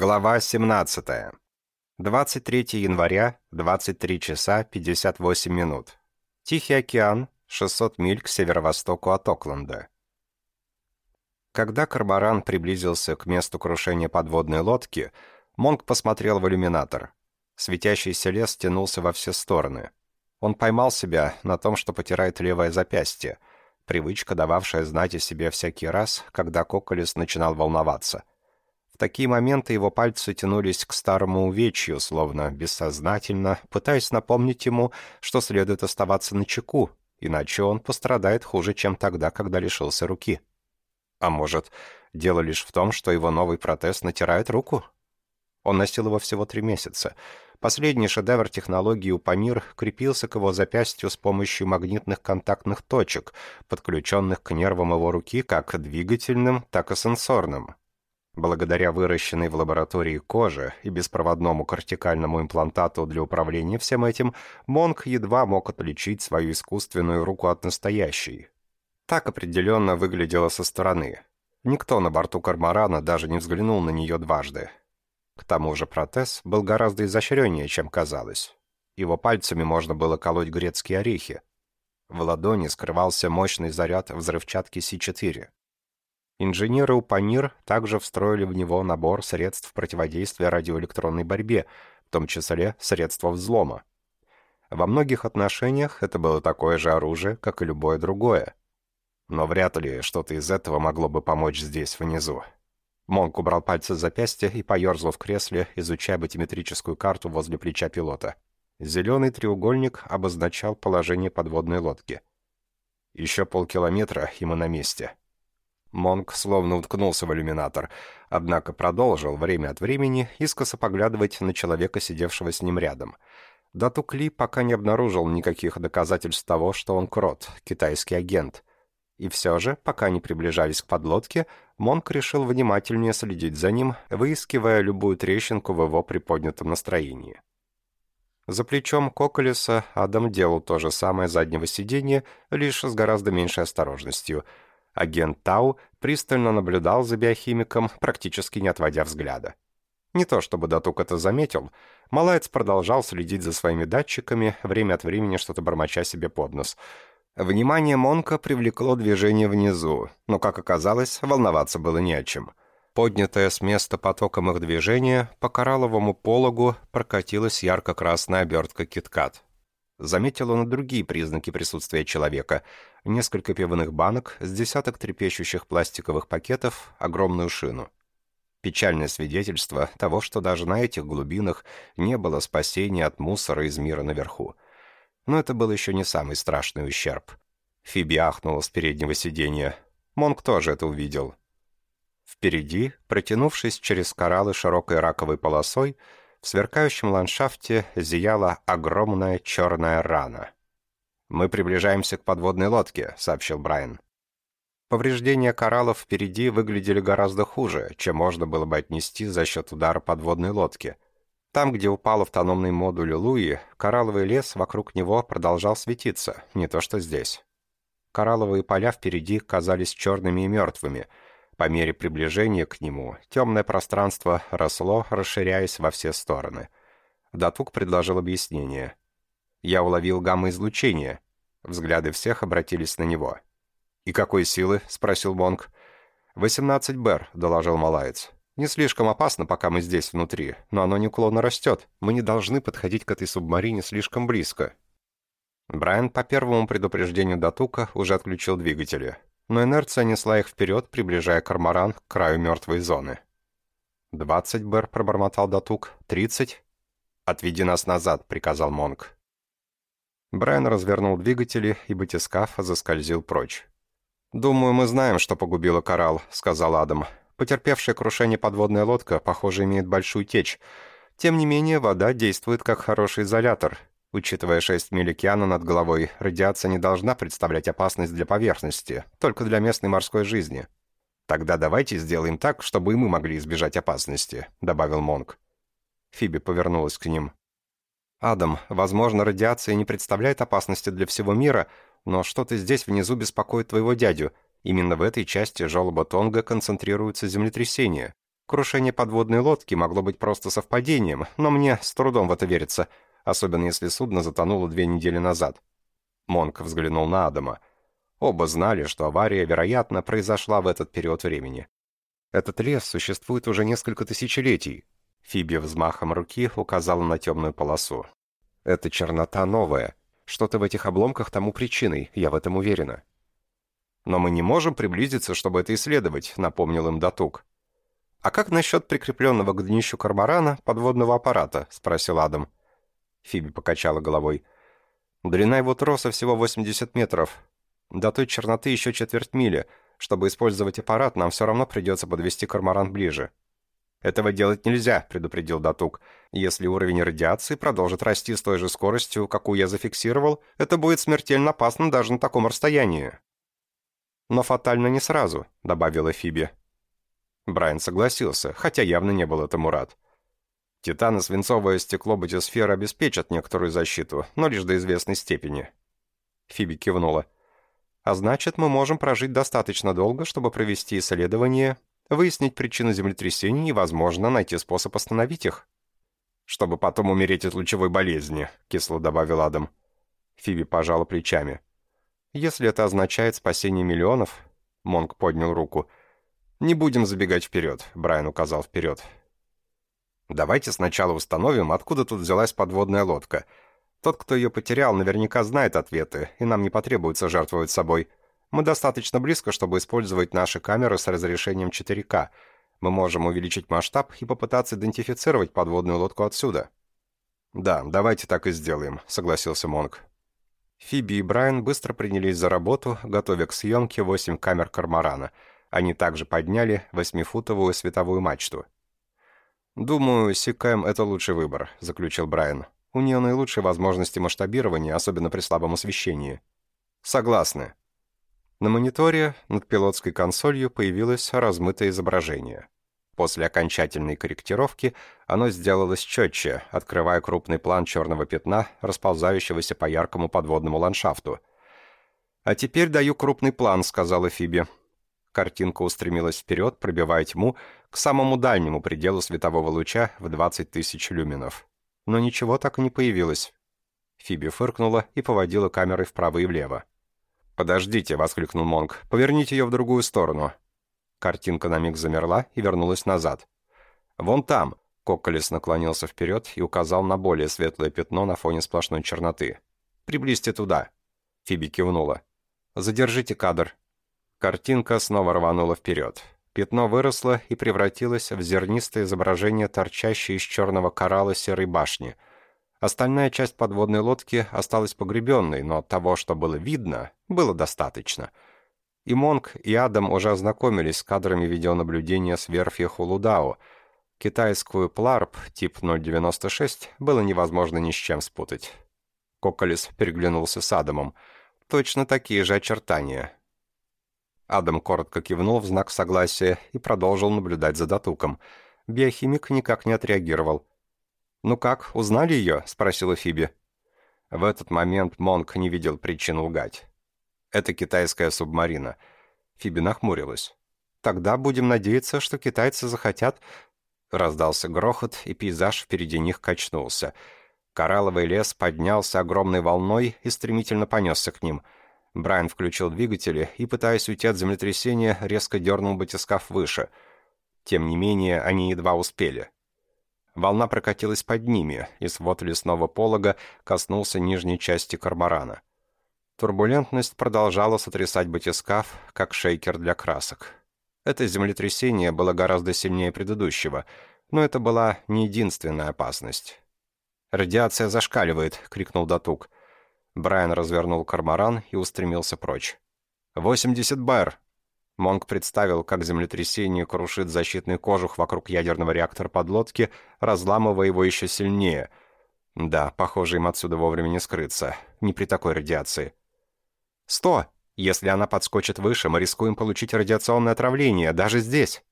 Глава 17. 23 января, 23 часа 58 минут. Тихий океан, 600 миль к северо-востоку от Окленда. Когда Кармаран приблизился к месту крушения подводной лодки, Монк посмотрел в иллюминатор. Светящийся лес тянулся во все стороны. Он поймал себя на том, что потирает левое запястье, привычка, дававшая знать о себе всякий раз, когда Коколес начинал волноваться — такие моменты его пальцы тянулись к старому увечью, словно бессознательно, пытаясь напомнить ему, что следует оставаться на чеку, иначе он пострадает хуже, чем тогда, когда лишился руки. А может, дело лишь в том, что его новый протез натирает руку? Он носил его всего три месяца. Последний шедевр технологии Упамир крепился к его запястью с помощью магнитных контактных точек, подключенных к нервам его руки как двигательным, так и сенсорным. Благодаря выращенной в лаборатории коже и беспроводному кортикальному имплантату для управления всем этим, Монк едва мог отличить свою искусственную руку от настоящей. Так определенно выглядела со стороны. Никто на борту Кармарана даже не взглянул на нее дважды. К тому же протез был гораздо изощреннее, чем казалось. Его пальцами можно было колоть грецкие орехи. В ладони скрывался мощный заряд взрывчатки С-4. Инженеры УПАНИР также встроили в него набор средств противодействия радиоэлектронной борьбе, в том числе средства взлома. Во многих отношениях это было такое же оружие, как и любое другое. Но вряд ли что-то из этого могло бы помочь здесь, внизу. Монк убрал пальцы с запястья и поерзал в кресле, изучая батиметрическую карту возле плеча пилота. Зеленый треугольник обозначал положение подводной лодки. Еще полкилометра, и мы на месте. Монк словно уткнулся в иллюминатор, однако продолжил время от времени искоса поглядывать на человека, сидевшего с ним рядом. Датук Ли пока не обнаружил никаких доказательств того, что он крот, китайский агент. И все же, пока не приближались к подлодке, Монк решил внимательнее следить за ним, выискивая любую трещинку в его приподнятом настроении. За плечом Коколеса Адам делал то же самое заднего сиденья, лишь с гораздо меньшей осторожностью — Агент Тау пристально наблюдал за биохимиком, практически не отводя взгляда. Не то чтобы Датук это заметил, Малаец продолжал следить за своими датчиками, время от времени что-то бормоча себе под нос. Внимание Монка привлекло движение внизу, но, как оказалось, волноваться было не о чем. Поднятая с места потоком их движения, по коралловому пологу прокатилась ярко-красная обертка киткат. Заметил он и другие признаки присутствия человека. Несколько пивных банок, с десяток трепещущих пластиковых пакетов, огромную шину. Печальное свидетельство того, что даже на этих глубинах не было спасения от мусора из мира наверху. Но это был еще не самый страшный ущерб. Фиби ахнула с переднего сиденья. Монк тоже это увидел. Впереди, протянувшись через кораллы широкой раковой полосой, в сверкающем ландшафте зияла огромная черная рана. «Мы приближаемся к подводной лодке», — сообщил Брайан. Повреждения кораллов впереди выглядели гораздо хуже, чем можно было бы отнести за счет удара подводной лодки. Там, где упал автономный модуль Луи, коралловый лес вокруг него продолжал светиться, не то что здесь. Коралловые поля впереди казались черными и мертвыми — по мере приближения к нему темное пространство росло, расширяясь во все стороны. Датук предложил объяснение. Я уловил гамма-излучение. Взгляды всех обратились на него. «И какой силы?» — спросил Монг. «18 Бер», — доложил Малаец. «Не слишком опасно, пока мы здесь внутри, но оно неуклонно растет. Мы не должны подходить к этой субмарине слишком близко». Брайан по первому предупреждению Датука уже отключил двигатели но инерция несла их вперед, приближая кармаран к краю мертвой зоны. «Двадцать, Бэр», — пробормотал Датук. «Тридцать?» «Отведи нас назад», — приказал Монг. Брайан развернул двигатели, и батискаф заскользил прочь. «Думаю, мы знаем, что погубило коралл», — сказал Адам. «Потерпевшая крушение подводная лодка, похоже, имеет большую течь. Тем не менее, вода действует как хороший изолятор. Учитывая 6 миль океана над головой, радиация не должна представлять опасность для поверхности, только для местной морской жизни. «Тогда давайте сделаем так, чтобы и мы могли избежать опасности», — добавил Монк. Фиби повернулась к ним. «Адам, возможно, радиация не представляет опасности для всего мира, но что-то здесь внизу беспокоит твоего дядю. Именно в этой части желоба Тонга концентрируется землетрясение. Крушение подводной лодки могло быть просто совпадением, но мне с трудом в это верится, особенно если судно затонуло две недели назад. Монк взглянул на Адама. Оба знали, что авария, вероятно, произошла в этот период времени. Этот лес существует уже несколько тысячелетий. Фиби взмахом руки указала на темную полосу. Эта чернота новая. Что-то в этих обломках тому причиной, я в этом уверена. «Но мы не можем приблизиться, чтобы это исследовать», — напомнил им Датук. «А как насчет прикрепленного к днищу кармарана подводного аппарата?» — спросил Адам. Фиби покачала головой. «Длина его троса всего 80 метров. До той черноты еще четверть мили. Чтобы использовать аппарат, нам все равно придется подвести кармаран ближе». «Этого делать нельзя», — предупредил Датук. «Если уровень радиации продолжит расти с той же скоростью, какую я зафиксировал, это будет смертельно опасно даже на таком расстоянии». «Но фатально не сразу», — добавила Фиби. Брайан согласился, хотя явно не был этому рад. Титан и свинцовое стекло батисферы обеспечат некоторую защиту, но лишь до известной степени. Фиби кивнула. «А значит, мы можем прожить достаточно долго, чтобы провести исследование выяснить причины землетрясений и, возможно, найти способ остановить их. «Чтобы потом умереть от лучевой болезни», — кисло добавил Адам. Фиби пожала плечами. «Если это означает спасение миллионов...» Монк поднял руку. «Не будем забегать вперед», — Брайан указал вперед. «Давайте сначала установим, откуда тут взялась подводная лодка. Тот, кто ее потерял, наверняка знает ответы, и нам не потребуется жертвовать собой. Мы достаточно близко, чтобы использовать наши камеры с разрешением 4К. Мы можем увеличить масштаб и попытаться идентифицировать подводную лодку отсюда». «Да, давайте так и сделаем», — согласился Монг. Фиби и Брайан быстро принялись за работу, готовя к съемке восемь камер «Кармарана». Они также подняли восьмифутовую световую мачту. «Думаю, Сикэм — это лучший выбор», — заключил Брайан. «У нее наилучшие возможности масштабирования, особенно при слабом освещении». «Согласны», на мониторе над пилотской консолью появилось размытое изображение. После окончательной корректировки оно сделалось четче, открывая крупный план черного пятна, расползающегося по яркому подводному ландшафту. «А теперь даю крупный план», — сказала Фиби. Картинка устремилась вперед, пробивая тьму к самому дальнему пределу светового луча в 20 тысяч люминов. Но ничего так и не появилось. Фиби фыркнула и поводила камерой вправо и влево. «Подождите», — воскликнул Монг, — «поверните ее в другую сторону». Картинка на миг замерла и вернулась назад. «Вон там», — Кокколес наклонился вперед и указал на более светлое пятно на фоне сплошной черноты. «Приблизьте туда». Фиби кивнула. «Задержите кадр». Картинка снова рванула вперед. Пятно выросло и превратилось в зернистое изображение торчащей из черного коралла серой башни — Остальная часть подводной лодки осталась погребенной, но того, что было видно, было достаточно. И Монг, и Адам уже ознакомились с кадрами видеонаблюдения с верфи Хулудао. Китайскую Пларп тип 096 было невозможно ни с чем спутать. Коколес переглянулся с Адамом. Точно такие же очертания. Адам коротко кивнул в знак согласия и продолжил наблюдать за Датуком. Биохимик никак не отреагировал. «Ну как, узнали ее?» — спросила Фиби. В этот момент Монк не видел причин лгать. «Это китайская субмарина». Фиби нахмурилась. «Тогда будем надеяться, что китайцы захотят...» Раздался грохот, и пейзаж впереди них качнулся. Коралловый лес поднялся огромной волной и стремительно понесся к ним. Брайан включил двигатели и, пытаясь уйти от землетрясения, резко дернул батискаф выше. Тем не менее, они едва успели. Волна прокатилась под ними, и свод лесного полога коснулся нижней части кармарана. Турбулентность продолжала сотрясать батискаф, как шейкер для красок. Это землетрясение было гораздо сильнее предыдущего, но это была не единственная опасность. «Радиация зашкаливает!» — крикнул Датук. Брайан развернул кармаран и устремился прочь. «Восемьдесят бар!» Монг представил, как землетрясение крушит защитный кожух вокруг ядерного реактора подлодки, разламывая его еще сильнее. Да, похоже, им отсюда вовремя не скрыться. Не при такой радиации. «Сто! Если она подскочит выше, мы рискуем получить радиационное отравление, даже здесь!»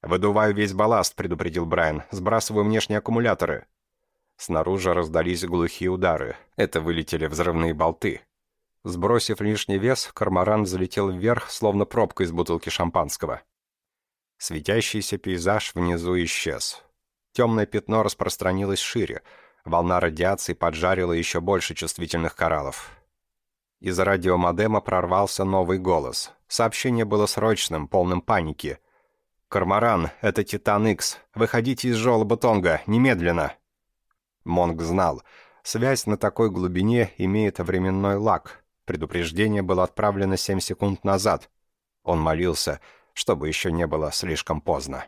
«Выдуваю весь балласт», — предупредил Брайан. «Сбрасываю внешние аккумуляторы». Снаружи раздались глухие удары. Это вылетели взрывные болты. Сбросив лишний вес, кармаран взлетел вверх, словно пробка из бутылки шампанского. Светящийся пейзаж внизу исчез. Темное пятно распространилось шире. Волна радиации поджарила еще больше чувствительных кораллов. Из радиомодема прорвался новый голос. Сообщение было срочным, полным паники. «Корморан, это Титан Икс. Выходите из желоба Тонга, немедленно!» Монг знал. Связь на такой глубине имеет временной лаг. Предупреждение было отправлено 7 секунд назад. Он молился, чтобы еще не было слишком поздно.